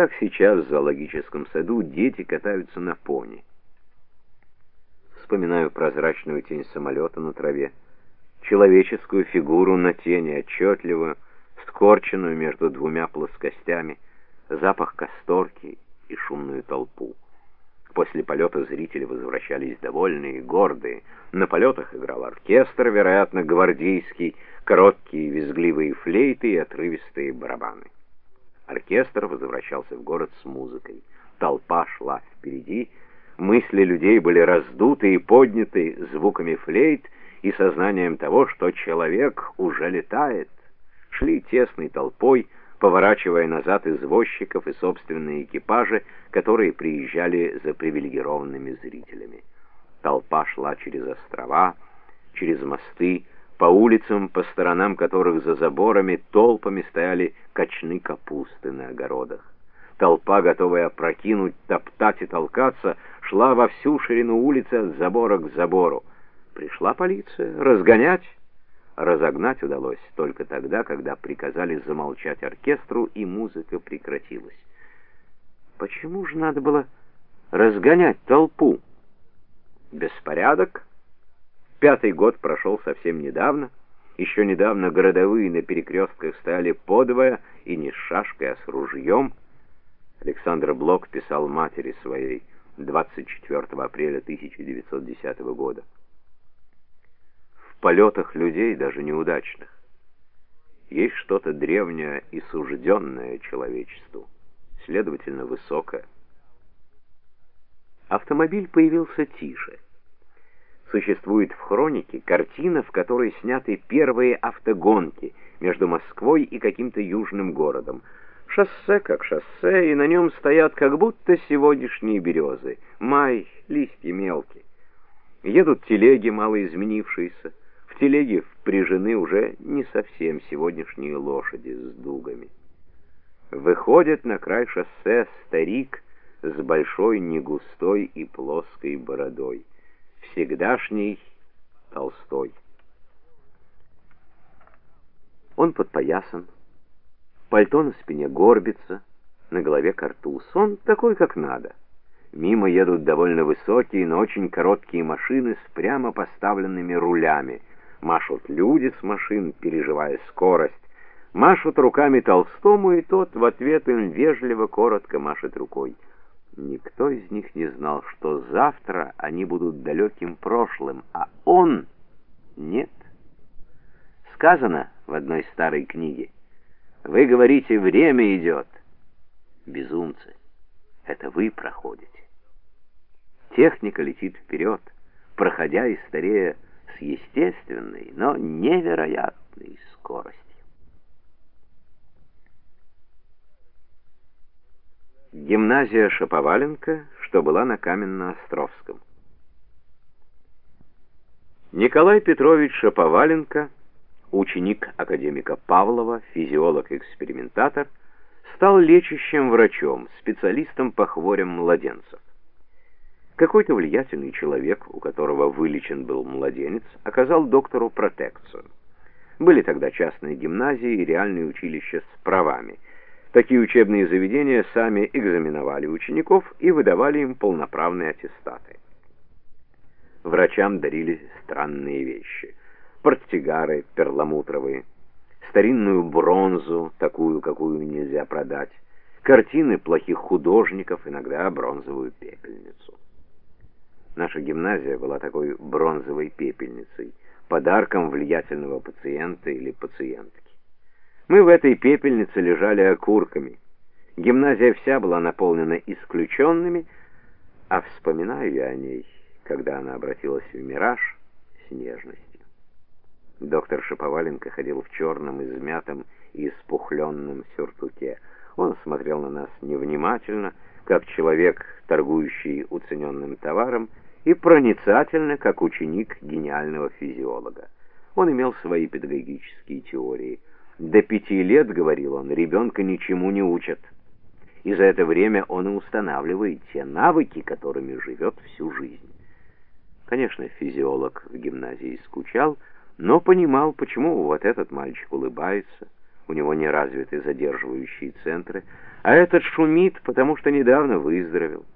Так сейчас в зоологическом саду дети катаются на пони. Вспоминаю прозрачную тень самолета на траве, человеческую фигуру на тени, отчетливую, скорченную между двумя плоскостями, запах касторки и шумную толпу. После полета зрители возвращались довольные и гордые. На полетах играл оркестр, вероятно, гвардейский, короткие визгливые флейты и отрывистые барабаны. Оркестр возвращался в город с музыкой. Толпа шла впереди, мысли людей были раздуты и подняты звуками флейт и сознанием того, что человек уже летает. Шли тесной толпой, поворачивая назад извозчиков и собственные экипажи, которые приезжали за привилегированными зрителями. Толпа шла через острова, через мосты, по улицам, по сторонам которых за заборами толпами стояли кочны капусты на огородах. Толпа, готовая опрокинуть, топтать и толкаться, шла во всю ширину улицы от забора к забору. Пришла полиция разгонять. Разогнать удалось только тогда, когда приказали замолчать оркестру, и музыка прекратилась. Почему же надо было разгонять толпу? Беспорядок? Пятый год прошел совсем недавно. Еще недавно городовые на перекрестках стояли подвое, и не с шашкой, а с ружьем. Александр Блок писал матери своей 24 апреля 1910 года полетах людей, даже неудачных. Есть что-то древнее и сужденное человечеству, следовательно, высокое. Автомобиль появился тише. Существует в хронике картина, в которой сняты первые автогонки между Москвой и каким-то южным городом. Шоссе как шоссе, и на нем стоят как будто сегодняшние березы. Май, листья мелкие. Едут телеги, мало изменившиеся телеге впряжены уже не совсем сегодняшние лошади с дугами. Выходит на край шоссе старик с большой негустой и плоской бородой, всегдашний Толстой. Он подпоясан, пальто на спине горбится, на голове картуз. Он такой, как надо. Мимо едут довольно высокие, но очень короткие машины с прямо поставленными рулями — машут люди с машин, переживая скорость, машут руками Толстому, и тот в ответ им вежливо, коротко машет рукой. Никто из них не знал, что завтра они будут далеким прошлым, а он нет. Сказано в одной старой книге, «Вы говорите, время идет». Безумцы, это вы проходите. Техника летит вперед, проходя и старея, с естественной, но невероятной Гимназия Шаповаленко, что была на Каменно-Островском. Николай Петрович Шаповаленко, ученик академика Павлова, физиолог-экспериментатор, стал лечащим врачом, специалистом по хворям младенцев. Какой-то влиятельный человек, у которого вылечен был младенец, оказал доктору протекцию. Были тогда частные гимназии и реальные училища с правами. Такие учебные заведения сами экзаменовали учеников и выдавали им полноправные аттестаты. Врачам дарили странные вещи. Портсигары перламутровые, старинную бронзу, такую, какую нельзя продать, картины плохих художников, иногда бронзовую пепельницу. Наша гимназия была такой бронзовой пепельницей, подарком влиятельного пациента или пациентки. Мы в этой пепельнице лежали окурками. Гимназия вся была наполнена исключенными, а вспоминаю я о ней, когда она обратилась в мираж с нежностью. Доктор Шаповаленко ходил в черном, измятом и испухленном сюртуке. Он смотрел на нас невнимательно, как человек, торгующий уцененным товаром, и проницательно, как ученик гениального физиолога. Он имел свои педагогические теории. До пяти лет, говорил он, ребенка ничему не учат. И за это время он и устанавливает те навыки, которыми живет всю жизнь. Конечно, физиолог в гимназии скучал, но понимал, почему вот этот мальчик улыбается, у него не развиты задерживающие центры, а этот шумит, потому что недавно выздоровел.